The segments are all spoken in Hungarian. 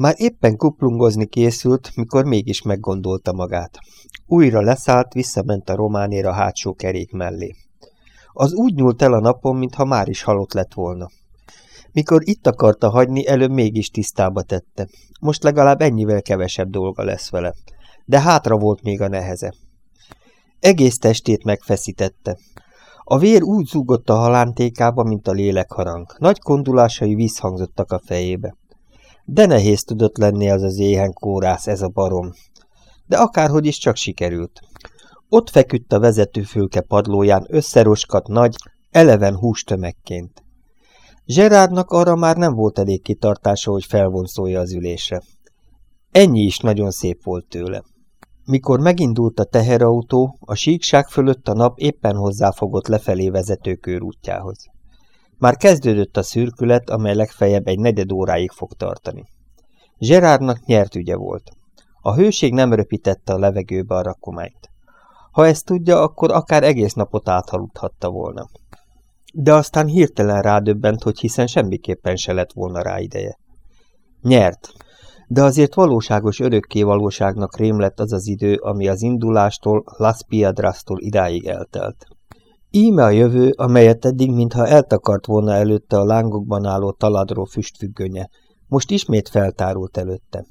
Már éppen kuplungozni készült, mikor mégis meggondolta magát. Újra leszállt, visszament a románéra hátsó kerék mellé. Az úgy nyúlt el a napon, mintha már is halott lett volna. Mikor itt akarta hagyni, előbb mégis tisztába tette. Most legalább ennyivel kevesebb dolga lesz vele. De hátra volt még a neheze. Egész testét megfeszítette. A vér úgy zúgott a halántékába, mint a lélekharang. Nagy kondulásai visszhangzottak a fejébe. De nehéz tudott lenni az az éhen kórász, ez a barom. De akárhogy is csak sikerült. Ott feküdt a vezetőfülke padlóján összeroskat nagy, eleven hústömegként. Gerardnak arra már nem volt elég kitartása, hogy felvonszolja az ülésre. Ennyi is nagyon szép volt tőle. Mikor megindult a teherautó, a síkság fölött a nap éppen hozzáfogott lefelé vezető körútjához. Már kezdődött a szürkület, amely legfeljebb egy negyed óráig fog tartani. Gerardnak nyert ügye volt. A hőség nem röpítette a levegőbe a rakományt. Ha ezt tudja, akkor akár egész napot áthaludhatta volna. De aztán hirtelen rádöbbent, hogy hiszen semmiképpen se lett volna rá ideje. Nyert, de azért valóságos örökké valóságnak rém lett az az idő, ami az indulástól, Las Piedrastól idáig eltelt. Íme a jövő, amelyet eddig mintha eltakart volna előtte a lángokban álló taladró füstfüggönye, most ismét feltárult előtte.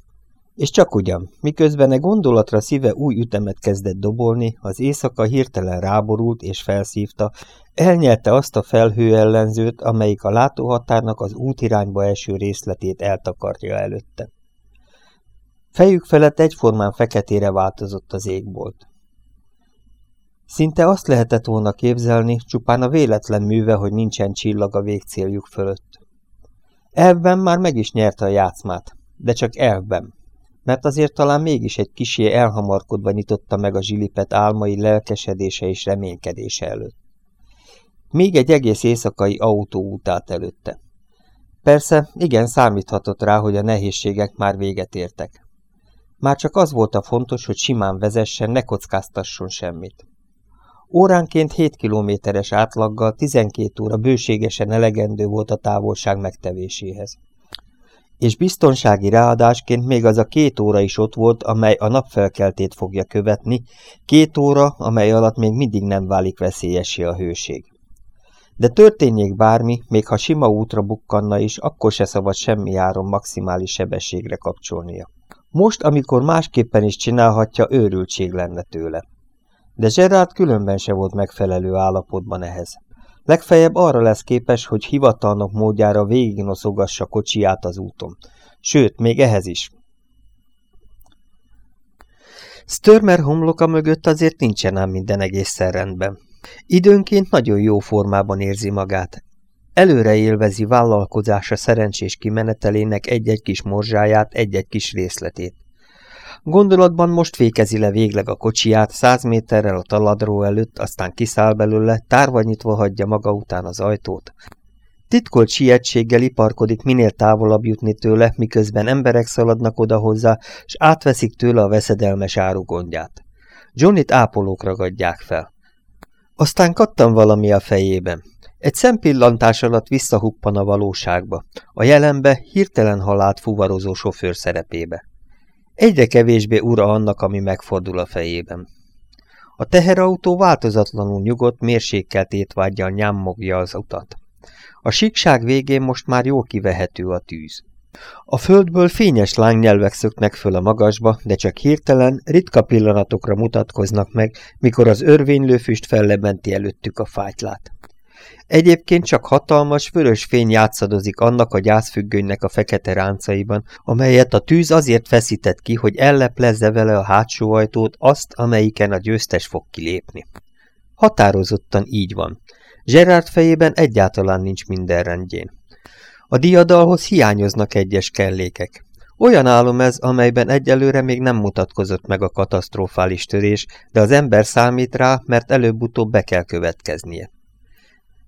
És csak ugyan, miközben e gondolatra szíve új ütemet kezdett dobolni, az éjszaka hirtelen ráborult és felszívta, elnyelte azt a felhő ellenzőt, amelyik a látóhatárnak az útirányba eső részletét eltakarja előtte. Fejük felett egyformán feketére változott az égbolt. Szinte azt lehetett volna képzelni, csupán a véletlen műve, hogy nincsen csillag a végcéljuk fölött. Elvben már meg is nyerte a játszmát, de csak elvben, mert azért talán mégis egy kisé elhamarkodva nyitotta meg a zsilipet álmai lelkesedése és reménykedése előtt. Még egy egész éjszakai autóútát előtte. Persze, igen számíthatott rá, hogy a nehézségek már véget értek. Már csak az volt a fontos, hogy simán vezessen, ne kockáztasson semmit. Óránként 7 kilométeres átlaggal 12 óra bőségesen elegendő volt a távolság megtevéséhez. És biztonsági ráadásként még az a két óra is ott volt, amely a napfelkeltét fogja követni, két óra, amely alatt még mindig nem válik veszélyessé a hőség. De történjék bármi, még ha sima útra bukkanna is, akkor se szabad semmi áron maximális sebességre kapcsolnia. Most, amikor másképpen is csinálhatja, őrültség lenne tőle. De Gerard különben se volt megfelelő állapotban ehhez. Legfeljebb arra lesz képes, hogy hivatalnok módjára végignoszogassa kocsiját az úton. Sőt, még ehhez is. Störmer homloka mögött azért nincsen ám minden egészen rendben. Időnként nagyon jó formában érzi magát, Előre élvezi vállalkozása szerencsés kimenetelének egy-egy kis morzsáját, egy-egy kis részletét. Gondolatban most fékezi le végleg a kocsiját száz méterrel a taladró előtt, aztán kiszáll belőle, tárva nyitva hagyja maga után az ajtót. Titkolt sietséggel iparkodik minél távolabb jutni tőle, miközben emberek szaladnak oda hozzá, és átveszik tőle a veszedelmes árugondját. Johnnyt ápolók ragadják fel. Aztán kattan valami a fejében. Egy szempillantás alatt visszahuppan a valóságba, a jelenbe hirtelen halált fuvarozó sofőr szerepébe. Egyre kevésbé ura annak, ami megfordul a fejében. A teherautó változatlanul nyugodt, mérsékelt étvágyjal nyámmogja az utat. A síkság végén most már jól kivehető a tűz. A földből fényes lángnyelvek szöknek föl a magasba, de csak hirtelen, ritka pillanatokra mutatkoznak meg, mikor az örvénylő füst fellebenti előttük a fájtlát. Egyébként csak hatalmas, vörös fény játszadozik annak a gyászfüggönynek a fekete ráncaiban, amelyet a tűz azért feszített ki, hogy elleplezze vele a hátsó ajtót, azt, amelyiken a győztes fog kilépni. Határozottan így van. Gerard fejében egyáltalán nincs minden rendjén. A diadalhoz hiányoznak egyes kellékek. Olyan álom ez, amelyben egyelőre még nem mutatkozott meg a katasztrofális törés, de az ember számít rá, mert előbb-utóbb be kell következnie.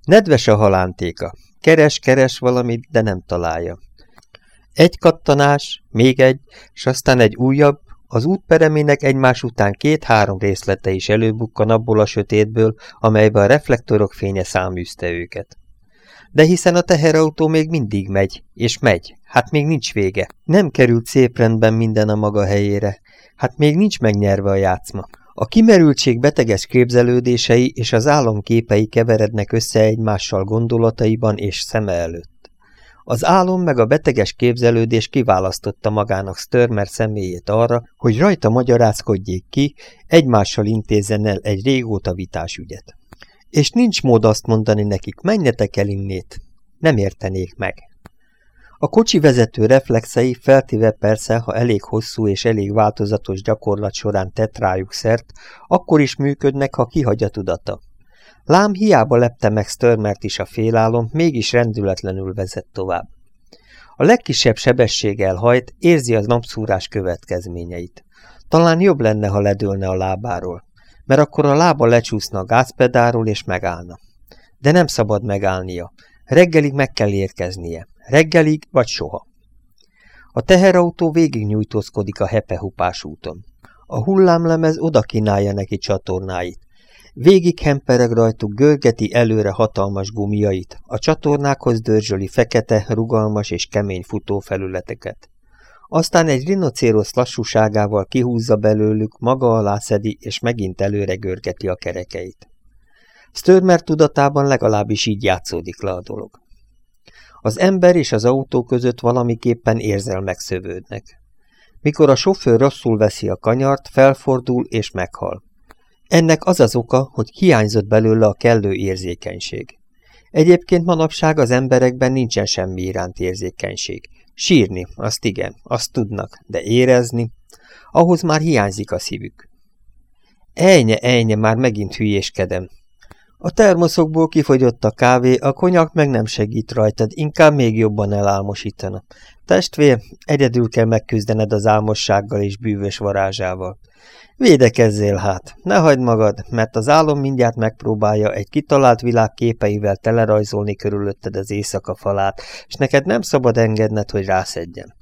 Nedves a halántéka. Keres-keres valamit, de nem találja. Egy kattanás, még egy, s aztán egy újabb, az útperemének egymás után két-három részlete is előbukkan abból a sötétből, amelybe a reflektorok fénye száműzte őket. De hiszen a teherautó még mindig megy, és megy, hát még nincs vége. Nem került szép rendben minden a maga helyére, hát még nincs megnyerve a játszma. A kimerültség beteges képzelődései és az álomképei keverednek össze egymással gondolataiban és szeme előtt. Az álom meg a beteges képzelődés kiválasztotta magának Störmer személyét arra, hogy rajta magyarázkodjék ki, egymással intézzen el egy régóta vitás ügyet. És nincs mód azt mondani nekik, menjetek el innét. Nem értenék meg. A kocsi vezető reflexei feltéve persze, ha elég hosszú és elég változatos gyakorlat során tett rájuk szert, akkor is működnek, ha kihagy a tudata. Lám hiába lepte meg Störmert is a félálom, mégis rendületlenül vezet tovább. A legkisebb sebességgel hajt, érzi az napszúrás következményeit. Talán jobb lenne, ha ledőlne a lábáról, mert akkor a lába lecsúszna a gázpedáról és megállna. De nem szabad megállnia. Reggelig meg kell érkeznie. Reggelig vagy soha. A teherautó végignyújtózkodik a hepehupás úton. A hullámlemez oda kínálja neki csatornáit. Végig hempereg rajtuk görgeti előre hatalmas gumiait, a csatornákhoz dörzsöli fekete, rugalmas és kemény futófelületeket. Aztán egy rinocérosz lassúságával kihúzza belőlük, maga alá szedi, és megint előre görgeti a kerekeit. Störmer tudatában legalábbis így játszódik le a dolog. Az ember és az autó között valamiképpen érzelmek szövődnek. Mikor a sofőr rosszul veszi a kanyart, felfordul és meghal. Ennek az az oka, hogy hiányzott belőle a kellő érzékenység. Egyébként manapság az emberekben nincsen semmi iránt érzékenység. Sírni, azt igen, azt tudnak, de érezni, ahhoz már hiányzik a szívük. Ejnye, ejnye, már megint hülyéskedem, a termoszokból kifogyott a kávé, a konyak meg nem segít rajtad, inkább még jobban elálmosítana. Testvér, egyedül kell megküzdened az álmossággal és bűvös varázsával. Védekezzél hát, ne hagyd magad, mert az álom mindjárt megpróbálja egy kitalált világ képeivel telerajzolni körülötted az éjszaka falát, és neked nem szabad engedned, hogy rászedjen.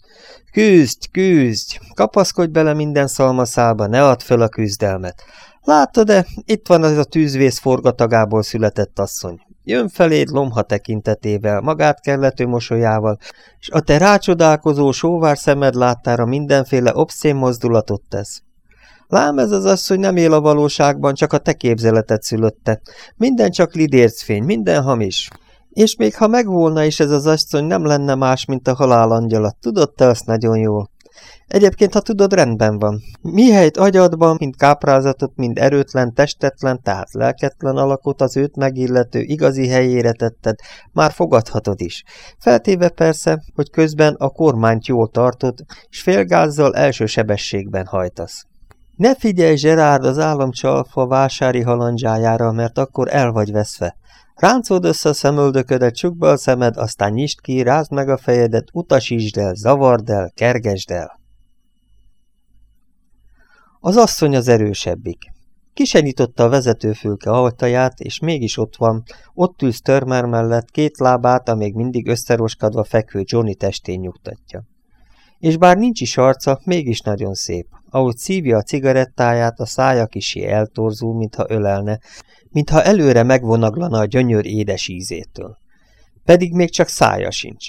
Küzdj, küzdj, kapaszkodj bele minden szalmaszába, ne add föl a küzdelmet. Látod-e, itt van az a tűzvész forgatagából született asszony. Jön feléd lomha tekintetével, magát kellető mosolyával, és a te rácsodálkozó sóvár szemed láttára mindenféle obszén mozdulatot tesz. Lám ez az asszony nem él a valóságban, csak a te képzeletet szülötte. Minden csak lidércfény, minden hamis. És még ha megvolna is ez az asszony, nem lenne más, mint a halálangyala. Tudod te azt nagyon jól. Egyébként, ha tudod, rendben van. Mihelyt agyadban, mind káprázatot, mind erőtlen, testetlen, tehát lelketlen alakot az őt megillető igazi helyére tetted, már fogadhatod is. Feltéve persze, hogy közben a kormányt jól tartod, és félgázzal első sebességben hajtasz. Ne figyelj, Gerard, az államcsalfa vásári halandzsájára, mert akkor el vagy veszve. Ráncold össze a szemöldöködet, csukd be a szemed, aztán nyisd ki, rázd meg a fejedet, utasítsd el, zavard el, kergesd el. Az asszony az erősebbik. Kisenyította a vezetőfülke ajtaját, és mégis ott van, ott ül Störmer mellett, két lábát, a még mindig összeroskadva fekvő Johnny testén nyugtatja. És bár nincs is arca, mégis nagyon szép. Ahogy szívja a cigarettáját, a szája kisé eltorzul, mintha ölelne, mintha előre megvonaglana a gyönyör édes ízétől. Pedig még csak szája sincs.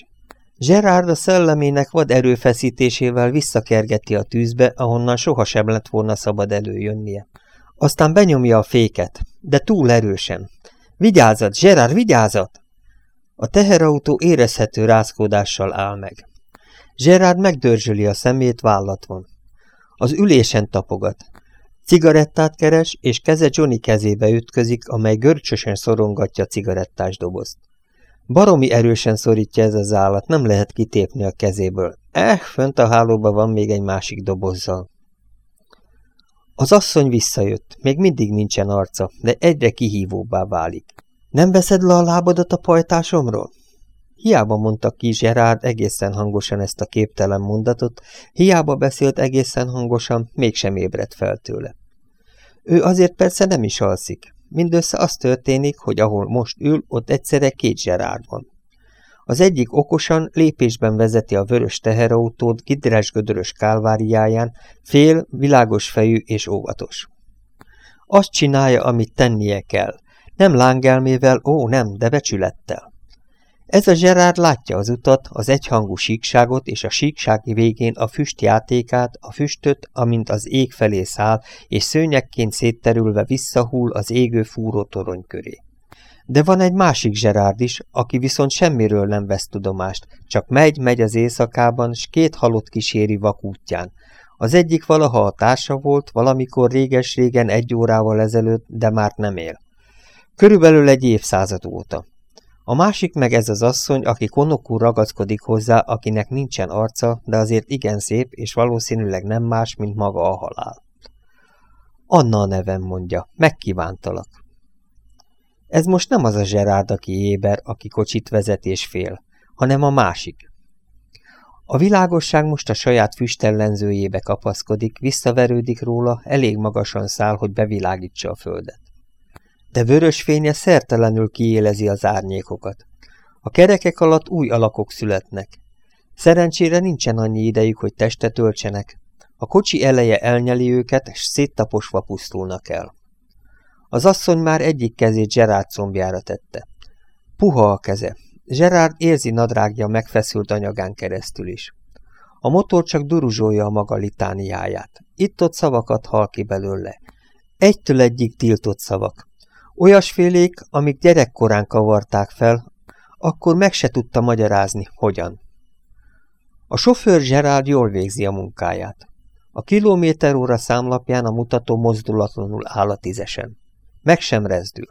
Gerard a szellemének vad erőfeszítésével visszakergeti a tűzbe, ahonnan sohasem lett volna szabad előjönnie. Aztán benyomja a féket, de túl erősen. Vigyázat, Gerard, vigyázat! A teherautó érezhető rázkódással áll meg. Gerard megdörzsöli a szemét, vállat van. Az ülésen tapogat. Cigarettát keres, és keze Johnny kezébe ütközik, amely görcsösen szorongatja a cigarettás dobozt. Baromi erősen szorítja ez az állat, nem lehet kitépni a kezéből. Eh, fönt a hálóba van még egy másik dobozzal. Az asszony visszajött, még mindig nincsen arca, de egyre kihívóbbá válik. Nem veszed le a lábadat a pajtásomról? Hiába mondta ki Gerard egészen hangosan ezt a képtelen mondatot, hiába beszélt egészen hangosan, mégsem ébredt fel tőle. Ő azért persze nem is alszik. Mindössze az történik, hogy ahol most ül, ott egyszerre két zserár van. Az egyik okosan lépésben vezeti a vörös teherautót gidres-gödörös kálváriáján, fél, világos fejű és óvatos. Azt csinálja, amit tennie kell. Nem lángelmével, ó nem, de becsülettel. Ez a Gerard látja az utat, az egyhangú síkságot és a síksági végén a füst játékát, a füstöt, amint az ég felé száll, és szőnyekként szétterülve visszahull az égő fúró torony köré. De van egy másik Gerard is, aki viszont semmiről nem vesz tudomást, csak megy-megy az éjszakában, s két halott kíséri vakútján. Az egyik valaha a társa volt, valamikor réges-régen egy órával ezelőtt, de már nem él. Körülbelül egy évszázad óta. A másik meg ez az asszony, aki konokul ragaszkodik hozzá, akinek nincsen arca, de azért igen szép, és valószínűleg nem más, mint maga a halál. Anna a nevem mondja, megkívántalak. Ez most nem az a Zserárd, aki éber, aki kocsit vezet és fél, hanem a másik. A világosság most a saját füstellenzőjébe kapaszkodik, visszaverődik róla, elég magasan száll, hogy bevilágítsa a földet de vörös fénye szertelenül kiélezi az árnyékokat. A kerekek alatt új alakok születnek. Szerencsére nincsen annyi idejük, hogy testet öltsenek. A kocsi eleje elnyeli őket, és széttaposva pusztulnak el. Az asszony már egyik kezét Gerard combjára tette. Puha a keze. Gerard érzi nadrágja megfeszült anyagán keresztül is. A motor csak duruzsolja a maga litániáját. Itt-ott szavakat hal ki belőle. Egytől egyik tiltott szavak. Olyasfélék, amik gyerekkorán kavarták fel, akkor meg se tudta magyarázni, hogyan. A sofőr Gerard jól végzi a munkáját. A kilométer óra számlapján a mutató mozdulatlanul áll a tízesen. Meg sem rezdül.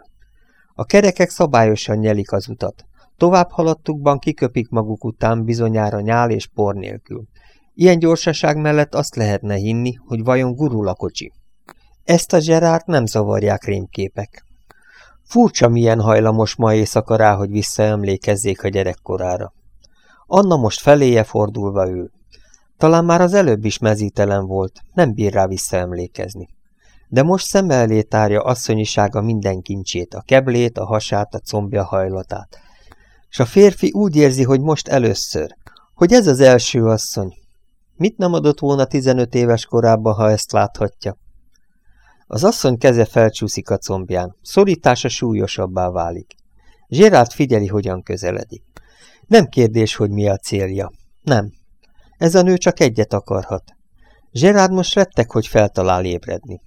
A kerekek szabályosan nyelik az utat. Tovább haladtukban kiköpik maguk után bizonyára nyál és por nélkül. Ilyen gyorsaság mellett azt lehetne hinni, hogy vajon gurul a kocsi. Ezt a Gerard nem zavarják rémképek. Furcsa milyen hajlamos ma éjszaka rá, hogy visszaemlékezzék a gyerekkorára. Anna most feléje fordulva ül. Talán már az előbb is mezítelen volt, nem bír rá visszaemlékezni. De most szem elé tárja asszonyisága minden kincsét, a keblét, a hasát, a combja hajlatát. És a férfi úgy érzi, hogy most először, hogy ez az első asszony. Mit nem adott volna 15 éves korában, ha ezt láthatja? Az asszony keze felcsúszik a combján, szorítása súlyosabbá válik. Gérard figyeli, hogyan közeledik. Nem kérdés, hogy mi a célja. Nem. Ez a nő csak egyet akarhat. Gerard most rettek, hogy feltalál ébredni.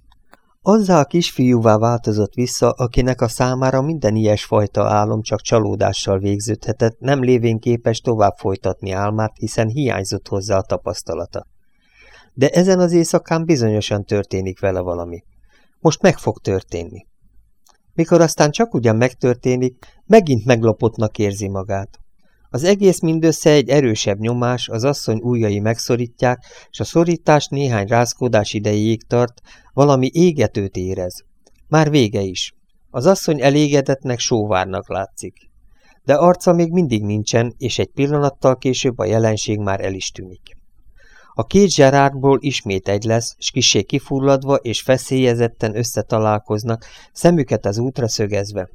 Azzal a kisfiúvá változott vissza, akinek a számára minden ilyesfajta álom csak csalódással végződhetett, nem lévén képes tovább folytatni álmát, hiszen hiányzott hozzá a tapasztalata. De ezen az éjszakán bizonyosan történik vele valami. Most meg fog történni. Mikor aztán csak ugyan megtörténik, megint meglopottnak érzi magát. Az egész mindössze egy erősebb nyomás, az asszony ujjai megszorítják, és a szorítás néhány rázkódás idejéig tart, valami égetőt érez. Már vége is. Az asszony elégedetnek sóvárnak látszik. De arca még mindig nincsen, és egy pillanattal később a jelenség már el is tűnik. A két zserárból ismét egy lesz, s kisé kifulladva és feszélyezetten összetalálkoznak, szemüket az útra szögezve.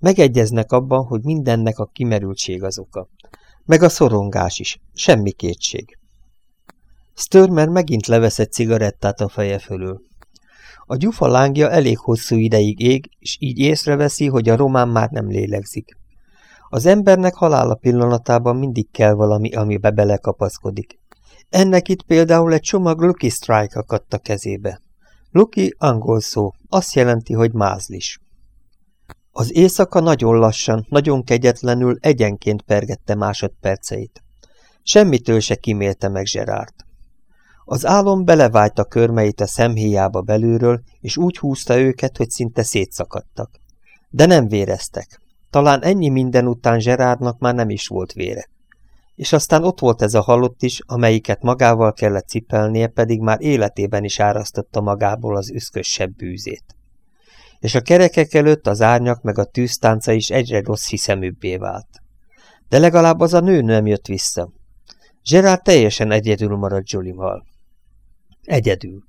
Megegyeznek abban, hogy mindennek a kimerültség az oka. Meg a szorongás is, semmi kétség. Störmer megint levesz egy cigarettát a feje fölül. A gyufa lángja elég hosszú ideig ég, és így észreveszi, hogy a román már nem lélegzik. Az embernek halála pillanatában mindig kell valami, amibe belekapaszkodik. Ennek itt például egy csomag Lucky Strike akadt a kezébe. Lucky angol szó, azt jelenti, hogy mázlis. Az éjszaka nagyon lassan, nagyon kegyetlenül egyenként pergette másodperceit. Semmitől se kimélte meg Zserárt. Az álom belevájt a körmeit a szemhéjába belülről, és úgy húzta őket, hogy szinte szétszakadtak. De nem véreztek. Talán ennyi minden után Zserárnak már nem is volt vére. És aztán ott volt ez a halott is, amelyiket magával kellett cipelnie, pedig már életében is árasztotta magából az üszkösebb bűzét. És a kerekek előtt az árnyak meg a tűztánca is egyre rossz hiszeműbbé vált. De legalább az a nő nem jött vissza. Gerard teljesen egyedül maradt Jolival. Egyedül.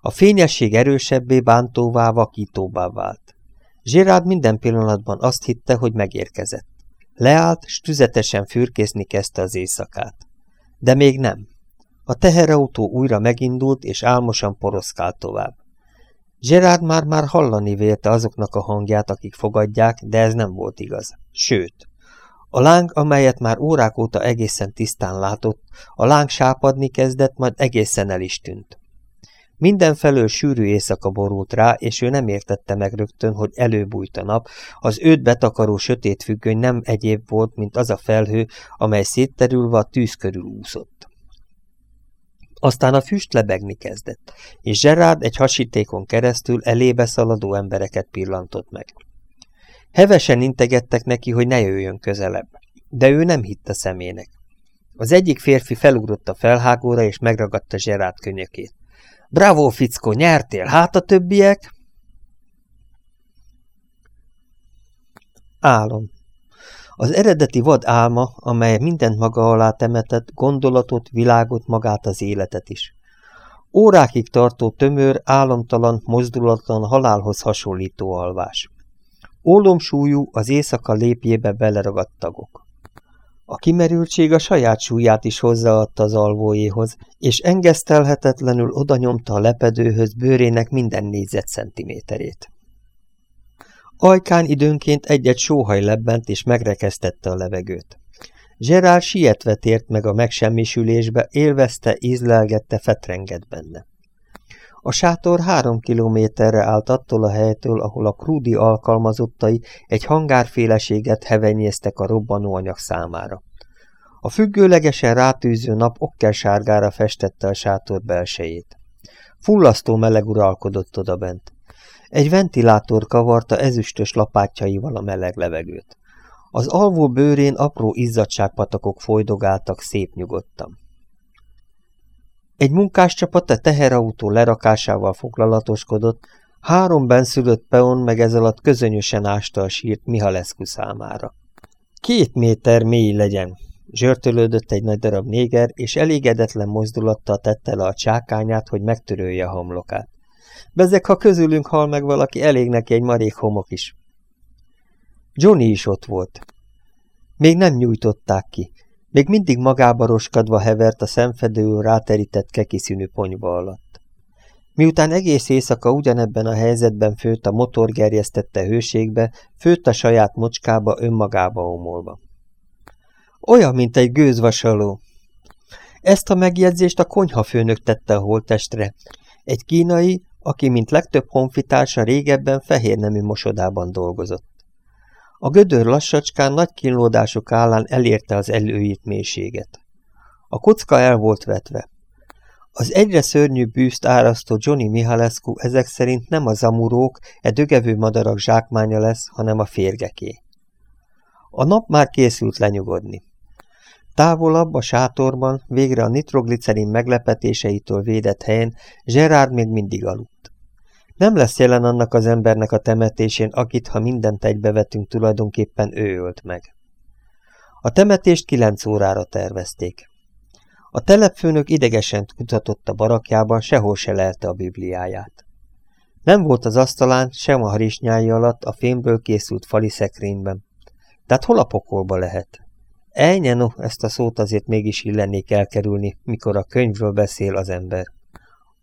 A fényesség erősebbé bántóvá, vakítóvá vált. Gerard minden pillanatban azt hitte, hogy megérkezett. Leállt, s tüzetesen fürkészni kezdte az éjszakát. De még nem. A teherautó újra megindult, és álmosan poroszkált tovább. Gerard már-már hallani vélte azoknak a hangját, akik fogadják, de ez nem volt igaz. Sőt, A láng, amelyet már órák óta egészen tisztán látott, a láng sápadni kezdett, majd egészen el is tűnt. Mindenfelől sűrű éjszaka borult rá, és ő nem értette meg rögtön, hogy előbújt a nap, az őt betakaró sötét függöny nem egyéb volt, mint az a felhő, amely szétterülve a tűz körül úszott. Aztán a füst lebegni kezdett, és Gerard egy hasítékon keresztül elébe szaladó embereket pillantott meg. Hevesen integettek neki, hogy ne jöjjön közelebb, de ő nem hitte szemének. Az egyik férfi felugrott a felhágóra, és megragadta Gerard könyökét. Bravo, fickó, nyertél, hát a többiek? Álom. Az eredeti vad álma, amely mindent maga alá temetett, gondolatot, világot, magát az életet is. Órákig tartó tömör, álomtalan, mozdulatlan, halálhoz hasonlító alvás. Ólomsúlyú, az éjszaka lépjébe beleragadt tagok. A kimerültség a saját súlyát is hozzáadta az alvóéhoz, és engesztelhetetlenül odanyomta a lepedőhöz bőrének minden négyzetcentiméterét. Ajkán időnként egy-egy sóhaj lebbent és megrekesztette a levegőt. Gerard sietve tért meg a megsemmisülésbe, élvezte, ízlelgette, fetrengett benne. A sátor három kilométerre állt attól a helytől, ahol a krúdi alkalmazottai egy hangárféleséget hevenyéztek a robbanóanyag számára. A függőlegesen rátűző nap okkelsárgára festette a sátor belsejét. Fullasztó meleg uralkodott odabent. Egy ventilátor kavarta ezüstös lapátjaival a meleg levegőt. Az alvó bőrén apró izzadságpatakok folydogáltak szép nyugodtan. Egy munkáscsapat a teherautó lerakásával foglalatoskodott, három benszülött peon meg ez alatt közönösen ásta a sírt Mihalescu számára. Két méter mély legyen, zsörtölődött egy nagy darab néger, és elégedetlen mozdulattal tette le a csákányát, hogy megtörölje a homlokát. Bezek, ha közülünk hal meg valaki, elég neki egy marék homok is. Johnny is ott volt. Még nem nyújtották ki, még mindig magába roskadva hevert a szemfedőül ráterített kekiszínű ponyva alatt. Miután egész éjszaka ugyanebben a helyzetben főtt a motor gerjesztette hőségbe, főtt a saját mocskába önmagába omolva. Olyan, mint egy gőzvasaló. Ezt a megjegyzést a konyhafőnök tette a holtestre. Egy kínai, aki, mint legtöbb honfitársa régebben fehérnemű mosodában dolgozott. A gödör lassacskán nagy kínlódások állán elérte az előírt mélységet. A kocka el volt vetve. Az egyre szörnyűbb bűzt árasztó Johnny Mihalescu ezek szerint nem a zamurók, e dögevő madarak zsákmánya lesz, hanem a férgeké. A nap már készült lenyugodni. Távolabb a sátorban, végre a nitroglicerin meglepetéseitől védett helyen Gerard még mindig aludt. Nem lesz jelen annak az embernek a temetésén, akit, ha mindent egybevetünk, tulajdonképpen ő ölt meg. A temetést kilenc órára tervezték. A telepfőnök idegesen kutatott a barakjában, sehol se lelte a bibliáját. Nem volt az asztalán, sem a harisnyája alatt a fémből készült fali szekrényben. Tehát hol a pokolba lehet? Ejnye, no, ezt a szót azért mégis illenék elkerülni, mikor a könyvről beszél az ember.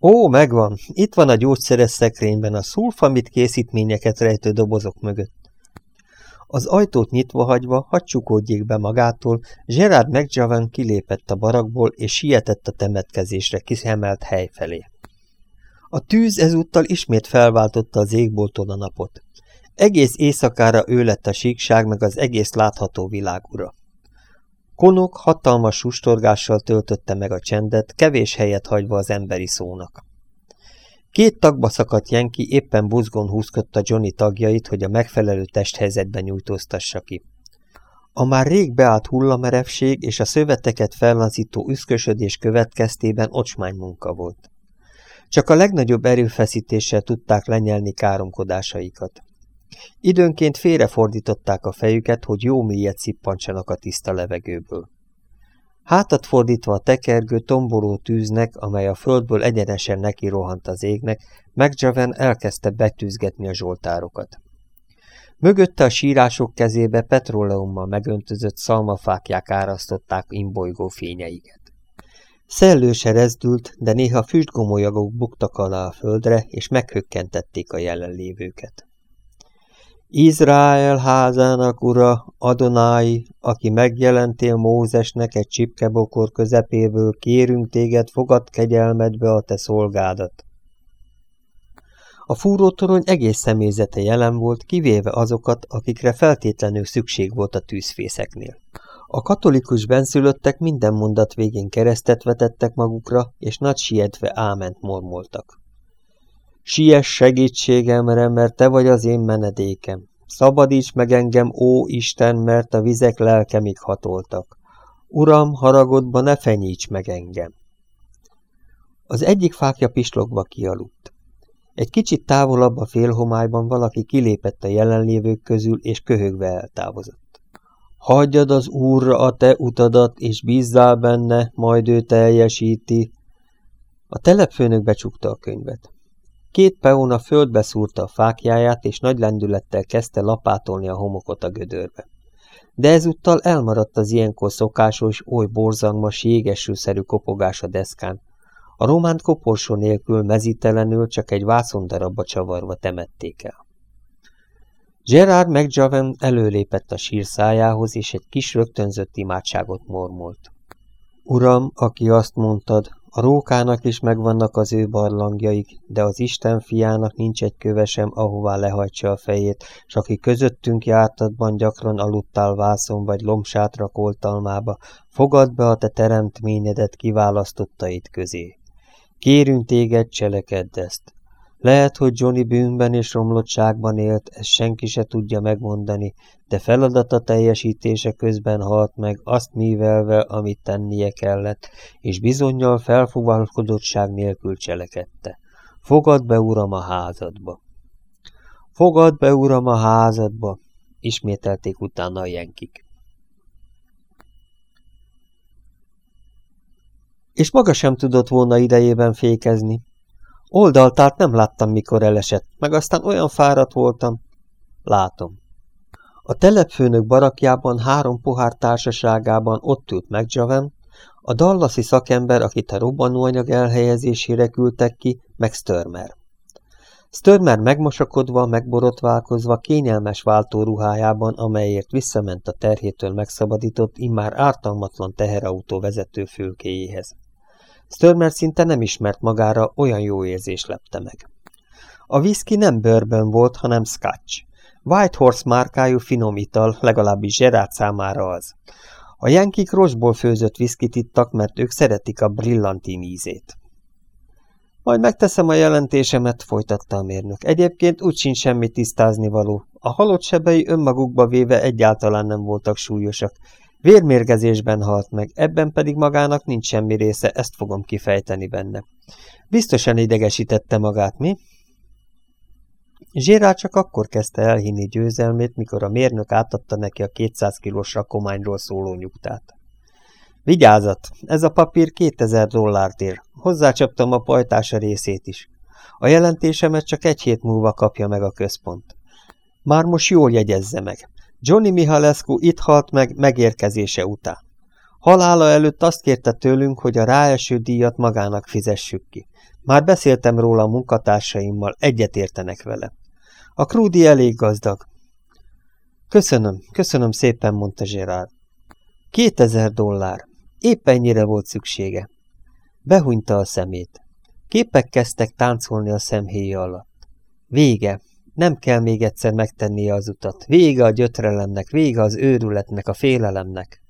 Ó, megvan, itt van a gyógyszeres szekrényben a szulfamit készítményeket rejtő dobozok mögött. Az ajtót nyitva hagyva, hadd csukódjék be magától, Gerard McJavan kilépett a barakból, és sietett a temetkezésre kiszemelt hely felé. A tűz ezúttal ismét felváltotta az égbolton a napot. Egész éjszakára ő lett a síkság, meg az egész látható világura. Konok hatalmas sustorgással töltötte meg a csendet, kevés helyet hagyva az emberi szónak. Két tagba szakadt Jenki éppen buzgón húzkodta Johnny tagjait, hogy a megfelelő testhelyzetben nyújtóztassa ki. A már rég beállt hullamerevség és a szöveteket fellazító üszkösödés következtében ocsmány munka volt. Csak a legnagyobb erőfeszítéssel tudták lenyelni káromkodásaikat. Időnként félrefordították a fejüket, hogy jó mélyet szippantsanak a tiszta levegőből. Hátat fordítva a tekergő, tomboló tűznek, amely a földből egyenesen neki rohant az égnek, McJaven elkezdte betűzgetni a zsoltárokat. Mögötte a sírások kezébe petróleummal megöntözött szalmafákják árasztották imbolygó fényeiket. Szellőse rezdült, de néha füstgomolyagok buktak alá a földre, és meghökkentették a jelenlévőket. Izrael házának ura, Adonái, aki megjelentél Mózesnek egy csipkebokor közepéből, kérünk téged, fogad kegyelmedbe a te szolgádat. A fúrótorony egész személyzete jelen volt, kivéve azokat, akikre feltétlenül szükség volt a tűzfészeknél. A katolikus benszülöttek minden mondat végén keresztet vetettek magukra, és nagy sietve áment mormoltak. Siess segítségemre, mert te vagy az én menedékem. Szabadíts meg engem, ó Isten, mert a vizek lelkemig hatoltak. Uram, haragodba ne fenyíts meg engem. Az egyik fákja pislogva kialudt. Egy kicsit távolabb a félhomályban valaki kilépett a jelenlévők közül, és köhögve eltávozott. Hagyjad az Úrra a te utadat, és bízzál benne, majd ő teljesíti. A telepfőnök becsukta a könyvet. Két peona földbe szúrta a fákjáját, és nagy lendülettel kezdte lapátolni a homokot a gödörbe. De ezúttal elmaradt az ilyenkor szokásos, oly borzalmas, jégesülszerű kopogás a deszkán. A románt koporsó nélkül mezítelenül csak egy vászondarabba csavarva temették el. Gerard McJaven előlépett a sírszájához, és egy kis rögtönzött imádságot mormolt. Uram, aki azt mondtad, a rókának is megvannak az ő barlangjaik, de az Isten fiának nincs egy kövesem, ahová lehajtsa a fejét, s aki közöttünk jártatban gyakran aludtál vászon vagy lombsátra koltalmába, fogad be a te teremtményedet kiválasztottait közé. Kérünk téged, cselekedd ezt. Lehet, hogy Johnny bűnben és romlottságban élt, ezt senki se tudja megmondani, de feladata teljesítése közben halt meg, azt művelve, amit tennie kellett, és bizonyal felfogalkodottság nélkül cselekedte. Fogad be, uram, a házadba! Fogad be, uram, a házadba! ismételték utána a jenkik. És maga sem tudott volna idejében fékezni, Oldaltárt nem láttam, mikor elesett, meg aztán olyan fáradt voltam. Látom. A telepfőnök barakjában három pohár társaságában ott ült meg Javen, a dallasi szakember, akit a robbanóanyag elhelyezésére küldtek ki, meg Störmer. Störmer megmosakodva, megborotválkozva, kényelmes váltóruhájában, amelyért visszament a terhétől megszabadított, immár ártalmatlan teherautó vezető fülkéjéhez. Störmer szinte nem ismert magára, olyan jó érzés lepte meg. A whisky nem bőrben volt, hanem scotch. White Horse márkájú finom ital, legalábbis Gerard számára az. A jenkik rosból főzött viszkit ittak, mert ők szeretik a brillantin ízét. Majd megteszem a jelentésemet, folytatta a mérnök. Egyébként úgy sincs semmi tisztázni való. A halott sebei önmagukba véve egyáltalán nem voltak súlyosak, Vérmérgezésben halt meg, ebben pedig magának nincs semmi része, ezt fogom kifejteni benne. Biztosan idegesítette magát, mi? Zsérá csak akkor kezdte elhinni győzelmét, mikor a mérnök átadta neki a 200 kilós rakományról szóló nyugtát. Vigyázat! Ez a papír 2000 dollárt ér. Hozzácsaptam a pajtása részét is. A jelentésemet csak egy hét múlva kapja meg a központ. Már most jól jegyezze meg. Johnny Mihalescu itt halt meg megérkezése után. Halála előtt azt kérte tőlünk, hogy a ráeső díjat magának fizessük ki. Már beszéltem róla a munkatársaimmal, egyetértenek vele. A Krúdi elég gazdag. Köszönöm, köszönöm szépen, mondta Gerard. Kétezer dollár. Épp ennyire volt szüksége. Behunyta a szemét. Képek kezdtek táncolni a szemhéja alatt. Vége, nem kell még egyszer megtennie az utat. Vége a gyötrelemnek, vége az őrületnek, a félelemnek.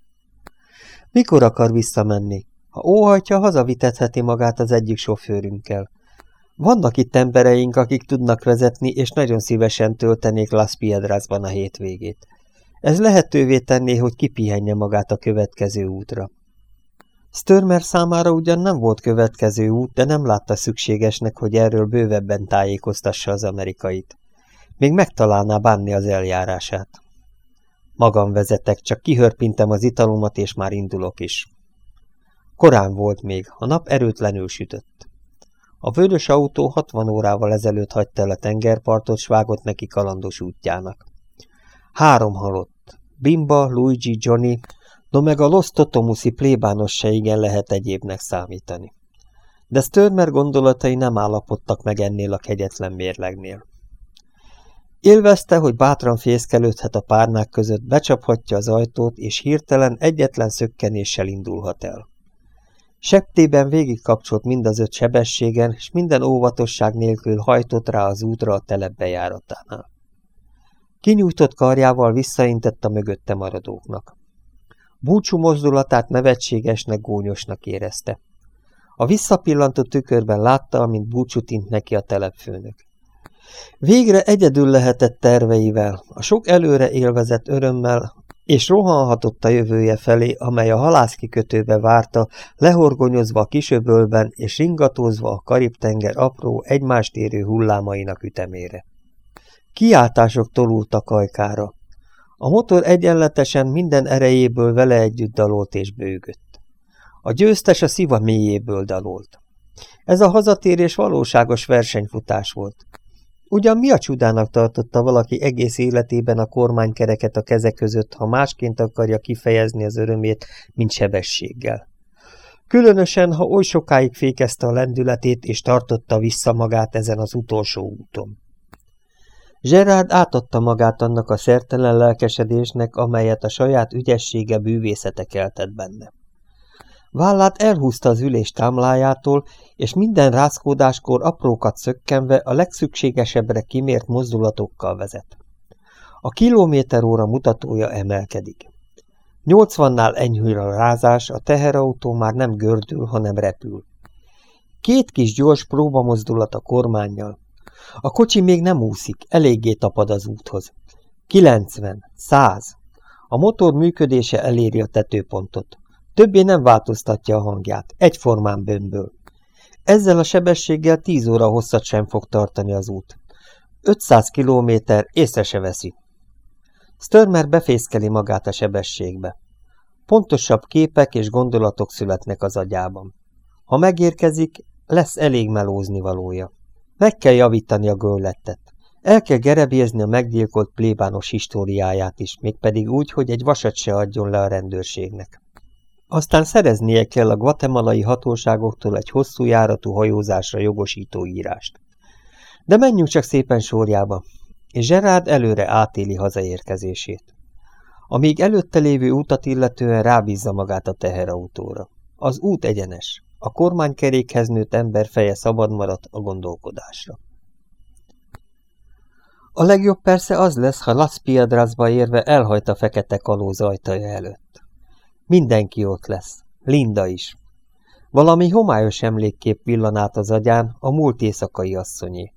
Mikor akar visszamenni? Ha óhajtja, hazavitetheti magát az egyik sofőrünkkel. Vannak itt embereink, akik tudnak vezetni, és nagyon szívesen töltenék Las Piedrasban a hétvégét. Ez lehetővé tenné, hogy kipihenje magát a következő útra. Störmer számára ugyan nem volt következő út, de nem látta szükségesnek, hogy erről bővebben tájékoztassa az amerikait. Még megtalálná bánni az eljárását. Magam vezetek, csak kihörpintem az italomat, és már indulok is. Korán volt még, a nap erőtlenül sütött. A vörös autó 60 órával ezelőtt hagyta el a tengerpartot, s vágott neki kalandos útjának. Három halott. Bimba, Luigi, Johnny, no meg a Los Totomusi plébános se igen lehet egyébnek számítani. De Störmer gondolatai nem állapodtak meg ennél a kegyetlen mérlegnél. Élvezte, hogy bátran fészkelődhet a párnák között, becsaphatja az ajtót, és hirtelen egyetlen szökkenéssel indulhat el. Septében végigkapcsolt mind az öt sebességen, és minden óvatosság nélkül hajtott rá az útra a telep bejáratánál. Kinyújtott karjával visszaintett a mögötte maradóknak. Búcsú mozdulatát nevetségesnek, gónyosnak érezte. A visszapillantó tükörben látta, amint búcsút int neki a telepfőnök. Végre egyedül lehetett terveivel, a sok előre élvezett örömmel, és rohanhatott a jövője felé, amely a halászkikötőbe várta, lehorgonyozva a kisöbölben és ringatózva a Karib-tenger apró, egymást érő hullámainak ütemére. Kiáltások tolultak ajkára. A motor egyenletesen minden erejéből vele együtt dalolt és bőgött. A győztes a sziva mélyéből dalolt. Ez a hazatérés valóságos versenyfutás volt. Ugyan mi a csudának tartotta valaki egész életében a kormánykereket a keze között, ha másként akarja kifejezni az örömét, mint sebességgel? Különösen, ha oly sokáig fékezte a lendületét és tartotta vissza magát ezen az utolsó úton. Gerard átadta magát annak a szertelen lelkesedésnek, amelyet a saját ügyessége bűvészete keltett benne. Vállát elhúzta az ülés támlájától, és minden rázkódáskor aprókat szökkenve a legszükségesebbre kimért mozdulatokkal vezet. A kilométer óra mutatója emelkedik. 80-nál enyhül a rázás, a teherautó már nem gördül, hanem repül. Két kis gyors próbamozdulat a kormányjal. A kocsi még nem úszik, eléggé tapad az úthoz. 90, 100. A motor működése eléri a tetőpontot. Többé nem változtatja a hangját, egyformán bömböl. Ezzel a sebességgel 10 óra hosszat sem fog tartani az út. 500 kilométer észre se veszi. Störmer befészkeli magát a sebességbe. Pontosabb képek és gondolatok születnek az agyában. Ha megérkezik, lesz elég melózni valója. Meg kell javítani a göllettet. El kell gerebézni a meggyilkolt plébános históriáját is, mégpedig úgy, hogy egy vasat se adjon le a rendőrségnek. Aztán szereznie kell a guatemalai hatóságoktól egy hosszú járatú hajózásra jogosító írást. De menjünk csak szépen sorjába, és Gerard előre átéli hazaérkezését. A még előtte lévő útat illetően rábízza magát a teherautóra. Az út egyenes, a kormánykerékhez nőtt ember feje szabad maradt a gondolkodásra. A legjobb persze az lesz, ha Las Piedrasba érve elhajt a fekete kalóz ajtaja előtt. Mindenki ott lesz. Linda is. Valami homályos emlékkép villan át az agyán, a múlt éjszakai asszonyé.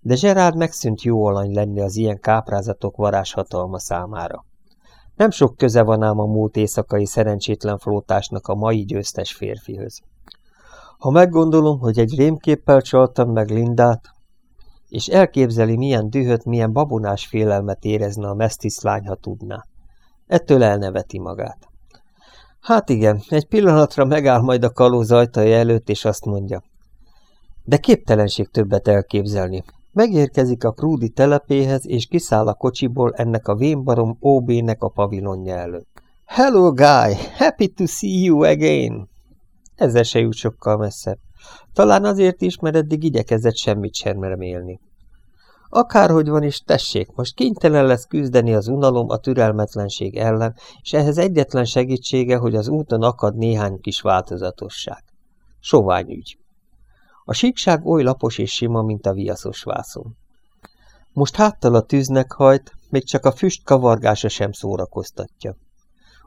De Gerard megszűnt jó alany lenni az ilyen káprázatok varázshatalma számára. Nem sok köze van ám a múlt éjszakai szerencsétlen flótásnak a mai győztes férfihöz. Ha meggondolom, hogy egy rémképpel csaltam meg Lindát, és elképzeli, milyen dühöt, milyen babonás félelmet érezne a mesztis lány, ha tudná. Ettől elneveti magát. Hát igen, egy pillanatra megáll majd a kalóz ajtaja előtt, és azt mondja. De képtelenség többet elképzelni. Megérkezik a krúdi telepéhez, és kiszáll a kocsiból ennek a vénbarom OB-nek a pavilonja előtt. Hello, Guy! Happy to see you again! Ezzel se jut sokkal messzebb. Talán azért is, mert eddig igyekezett semmit sem remélni. Akárhogy van is, tessék, most kénytelen lesz küzdeni az unalom, a türelmetlenség ellen, és ehhez egyetlen segítsége, hogy az úton akad néhány kis változatosság. Sovány ügy. A síkság oly lapos és sima, mint a viaszos vászon. Most háttal a tűznek hajt, még csak a füst kavargása sem szórakoztatja.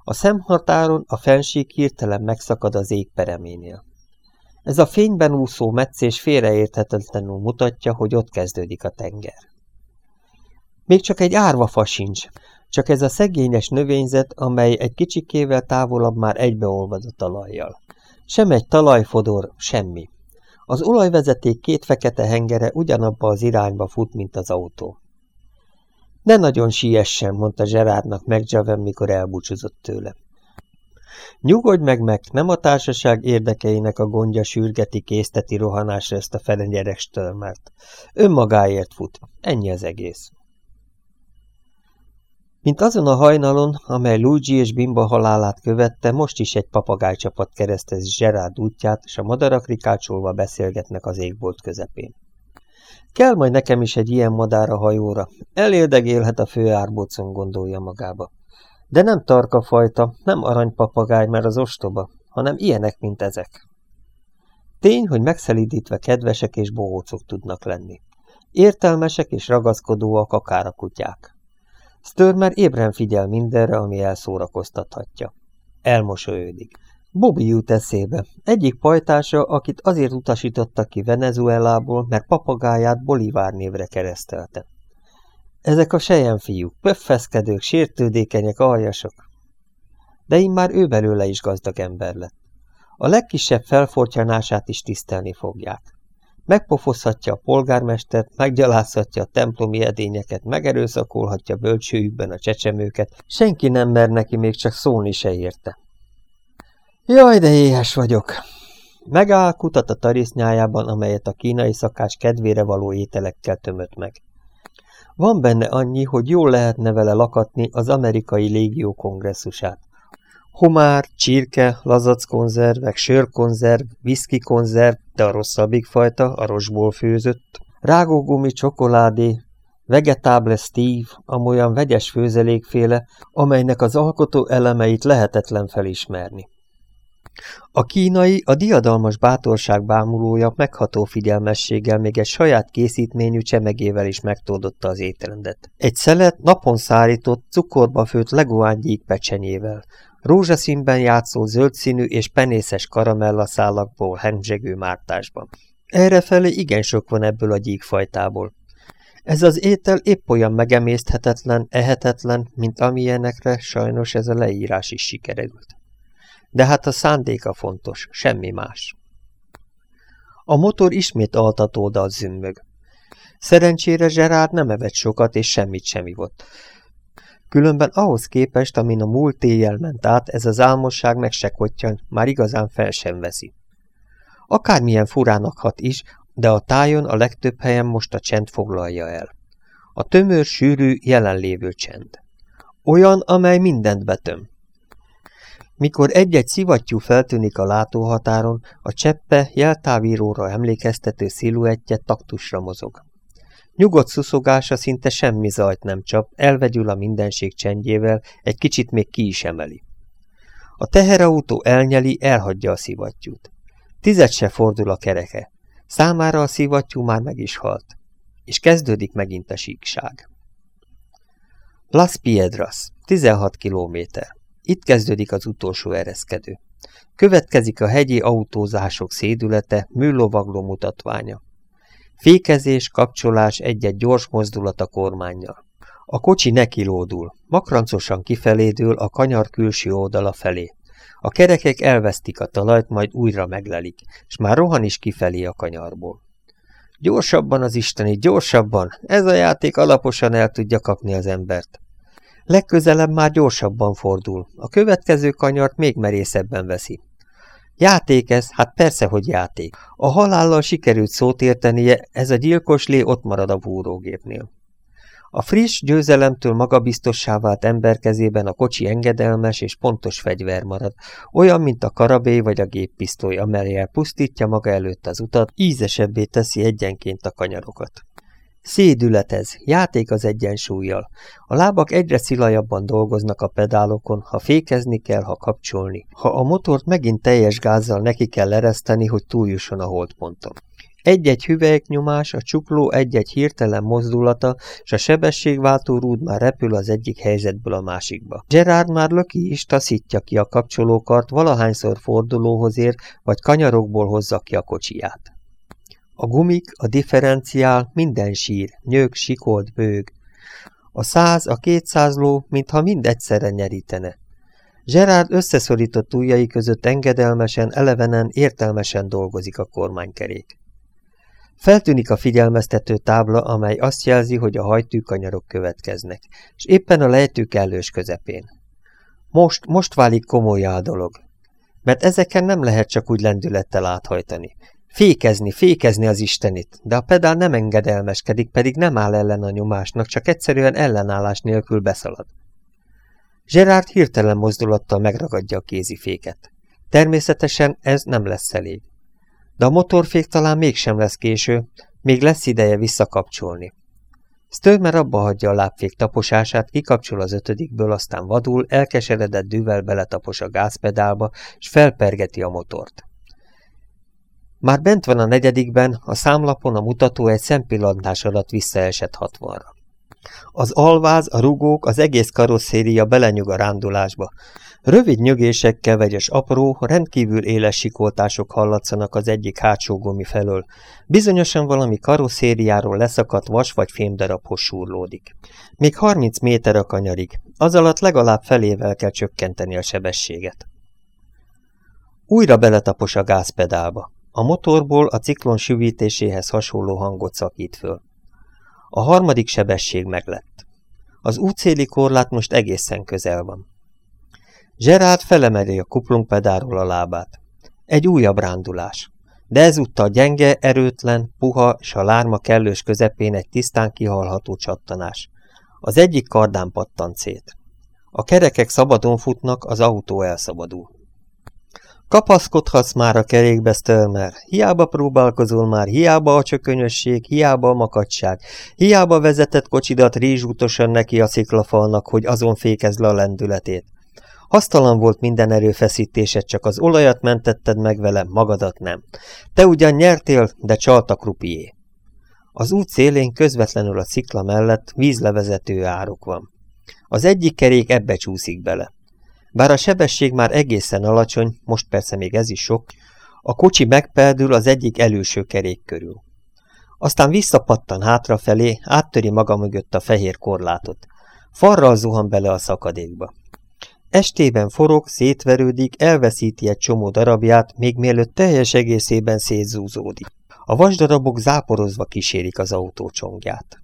A szemhatáron a fenség hirtelen megszakad az ég pereménél. Ez a fényben úszó meccés félreérthetetlenül mutatja, hogy ott kezdődik a tenger. Még csak egy árvafa sincs, csak ez a szegényes növényzet, amely egy kicsikével távolabb már egybeolvad a talajjal. Sem egy talajfodor, semmi. Az olajvezeték két fekete hengere ugyanabba az irányba fut, mint az autó. Ne nagyon siessen, mondta Zserádnak Megjaven, mikor elbúcsúzott tőle. Nyugodj meg meg, nem a társaság érdekeinek a gondja sürgeti készteti rohanásra ezt a felengyerek stölmert. Önmagáért fut. Ennyi az egész. Mint azon a hajnalon, amely Luigi és Bimba halálát követte, most is egy papagájcsapat keresztez Gerard útját, és a madarak rikácsolva beszélgetnek az égbolt közepén. Kell majd nekem is egy ilyen madár a hajóra. Elérdegélhet a főárbocon, gondolja magába. De nem tarka fajta, nem aranypapagáj, mert az ostoba, hanem ilyenek, mint ezek. Tény, hogy megszelídítve kedvesek és bohócok tudnak lenni. Értelmesek és ragaszkodóak akár a kutyák. Störmer ébren figyel mindenre, ami elszórakoztathatja. Elmosolyődik. Bobby jut eszébe, egyik pajtása, akit azért utasítottak ki Venezuelából, mert papagáját Bolivár névre keresztelte. Ezek a fiúk, pöffeszkedők, sértődékenyek, aljasok. De én már ő belőle is gazdag ember lett. A legkisebb felfortyanását is tisztelni fogják. Megpofozhatja a polgármestert, meggyalázhatja a templomi edényeket, megerőszakolhatja bölcsőjükben a csecsemőket, senki nem mer neki még csak szólni se érte. Jaj, de éhes vagyok! Megáll, kutat a tarisznyájában, amelyet a kínai szakács kedvére való ételekkel tömött meg. Van benne annyi, hogy jól lehetne vele lakatni az amerikai légió kongresszusát. Homár, csirke, lazackonzervek, sörkonzerv, viszkikonzerv, de a rosszabbik fajta, a rosból főzött, rágógumi, csokoládé, vegetable Steve, amolyan vegyes főzelékféle, amelynek az alkotó elemeit lehetetlen felismerni. A kínai, a diadalmas bátorság bámulója megható figyelmességgel még egy saját készítményű csemegével is megtódotta az étrendet. Egy szelet napon szárított, cukorba főtt leguángyík pecsenyével, rózsaszínben játszó zöldszínű és penészes karamellaszálakból hemzsegő mártásban. Errefelé igen sok van ebből a gyíkfajtából. Ez az étel épp olyan megemészthetetlen, ehetetlen, mint amilyenekre sajnos ez a leírás is sikerült. De hát a szándéka fontos, semmi más. A motor ismét altatódal zümmög. Szerencsére Gerard nem evett sokat, és semmit sem ivott. Különben ahhoz képest, amin a múlt éjjel ment át, ez az álmosság meg se kottyan, már igazán fel sem veszi. Akármilyen furának hat is, de a tájon a legtöbb helyen most a csend foglalja el. A tömör, sűrű, jelenlévő csend. Olyan, amely mindent betöm. Mikor egy-egy szivattyú feltűnik a látóhatáron, a cseppe jeltávíróra emlékeztető sziluettje taktusra mozog. Nyugodt szuszogása szinte semmi zajt nem csap, elvegyül a mindenség csendjével, egy kicsit még ki is emeli. A teherautó elnyeli, elhagyja a szivattyút. Tizet se fordul a kereke. Számára a szivattyú már meg is halt. És kezdődik megint a síkság. Las Piedras, 16 kilométer. Itt kezdődik az utolsó ereszkedő. Következik a hegyi autózások szédülete, műlovagló mutatványa. Fékezés, kapcsolás, egy-egy gyors mozdulat a kormányjal. A kocsi nekilódul, makrancosan kifelédül a kanyar külső oldala felé. A kerekek elvesztik a talajt, majd újra meglelik, és már rohan is kifelé a kanyarból. Gyorsabban az isteni, gyorsabban! Ez a játék alaposan el tudja kapni az embert. Legközelebb már gyorsabban fordul, a következő kanyart még merészebben veszi. Játék ez, hát persze, hogy játék. A halállal sikerült szót értenie, ez a gyilkos lé ott marad a búrógépnél. A friss, győzelemtől magabiztossá vált ember kezében a kocsi engedelmes és pontos fegyver marad, olyan, mint a karabé vagy a géppisztoly, amelyel pusztítja maga előtt az utat, ízesebbé teszi egyenként a kanyarokat. Szédület ez, játék az egyensúlyjal. A lábak egyre szilajabban dolgoznak a pedálokon, ha fékezni kell, ha kapcsolni. Ha a motort megint teljes gázzal neki kell ereszteni, hogy túljusson a holdponton. Egy-egy hüvelyknyomás, a csukló egy-egy hirtelen mozdulata, és a sebességváltó rúd már repül az egyik helyzetből a másikba. Gerard már löki is taszítja ki a kapcsolókart, valahányszor fordulóhoz ér, vagy kanyarokból hozza ki a kocsiját. A gumik, a differenciál, minden sír, nyög, sikolt, bőg. A száz, a kétszáz ló, mintha mind egyszerre nyerítene. Gerard összeszorított ujjai között engedelmesen, elevenen, értelmesen dolgozik a kormánykerék. Feltűnik a figyelmeztető tábla, amely azt jelzi, hogy a hajtűkanyarok következnek, és éppen a lejtő kellős közepén. Most, most válik komolyá a dolog, mert ezeken nem lehet csak úgy lendülettel áthajtani. Fékezni, fékezni az istenit, de a pedál nem engedelmeskedik, pedig nem áll ellen a nyomásnak, csak egyszerűen ellenállás nélkül beszalad. Gerard hirtelen mozdulattal megragadja a kéziféket. Természetesen ez nem lesz elég. De a motorfék talán mégsem lesz késő, Még lesz ideje visszakapcsolni. Störmer abba hagyja a lábfék taposását, kikapcsol az ötödikből, aztán vadul, elkeseredett dűvel beletapos a gázpedálba, és felpergeti a motort. Már bent van a negyedikben, a számlapon a mutató egy szempillantás alatt visszaesett hatvanra. Az alváz, a rugók, az egész karosszéria belenyug a rándulásba. Rövid nyögésekkel vegyes apró, rendkívül éles sikoltások hallatszanak az egyik hátsó gumi felől. Bizonyosan valami karosszériáról leszakadt vas vagy fémdarabhoz súrlódik. Még 30 méter a kanyarig, az alatt legalább felével kell csökkenteni a sebességet. Újra beletapos a gázpedálba. A motorból a ciklon süvítéséhez hasonló hangot szakít föl. A harmadik sebesség meglett. Az útszéli korlát most egészen közel van. Gerard felemeli a kuplungpedáról a lábát. Egy újabb rándulás. De ezúttal gyenge, erőtlen, puha, és a lárma kellős közepén egy tisztán kihalható csattanás. Az egyik kardán pattant szét. A kerekek szabadon futnak, az autó elszabadul. Kapaszkodhatsz már a kerékbe, Störmer. Hiába próbálkozol már, hiába a csökönyösség, hiába a makadság, hiába vezetett kocsidat rízsútosan neki a sziklafalnak, hogy azon fékezd le a lendületét. Hasztalan volt minden erőfeszítésed, csak az olajat mentetted meg vele, magadat nem. Te ugyan nyertél, de csaltak krupié. Az út szélén közvetlenül a szikla mellett vízlevezető árok van. Az egyik kerék ebbe csúszik bele. Bár a sebesség már egészen alacsony, most persze még ez is sok, a kocsi megpeldül az egyik előső kerék körül. Aztán visszapattan hátrafelé, áttöri maga mögött a fehér korlátot. Farral zuhan bele a szakadékba. Estében forog, szétverődik, elveszíti egy csomó darabját, még mielőtt teljes egészében szétzúzódik. A vasdarabok záporozva kísérik az autó csongját.